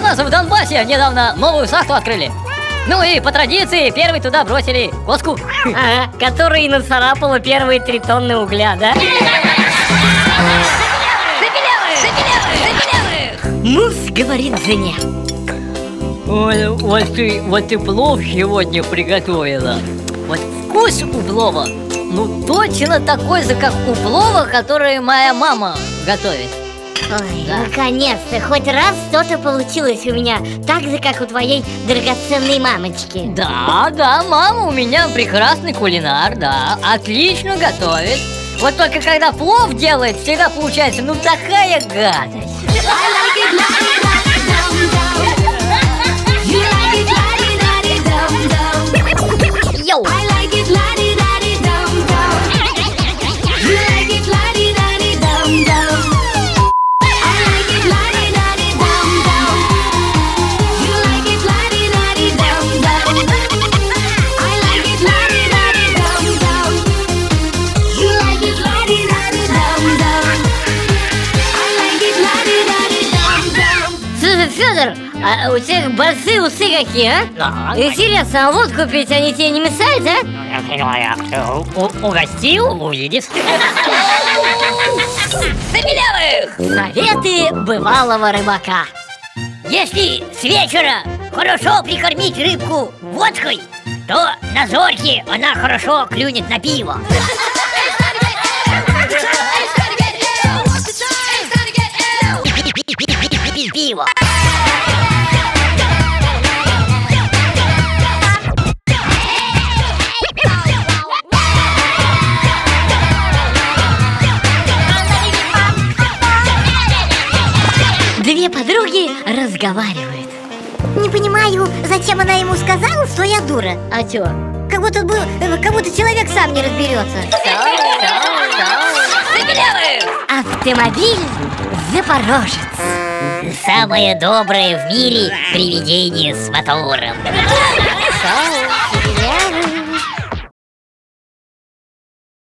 знаете, недавно новую шахту открыли. Ну и по традиции первый туда бросили коску. Ага, который нацарапала первые три тонны угля, да? Мус говорит жене. Ой, вот ты, вот ты плов сегодня приготовила. Вот вкус у плова, ну точно такой же, как у плова, который моя мама готовит. Ой, Да. наконец-то, хоть раз что-то получилось у меня Так же, как у твоей драгоценной мамочки Да, да, мама у меня прекрасный кулинар, да, отлично готовит. Вот только когда плов делает, всегда получается, ну такая гадость. Федор, а у тебя большие усы какие, а? Интересно, а водку пить они тебе не мешают, а? У- угостил, увидишь. Советы бывалого рыбака Если с вечера хорошо прикормить рыбку водкой, то на зорьке она хорошо клюнет на пиво. Две подруги разговаривают. Не понимаю, зачем она ему сказала, что я дура? А чё? Как будто, бы, э, как будто человек сам не разберется Автомобиль Запорожец Самое доброе в мире привидение с мотором.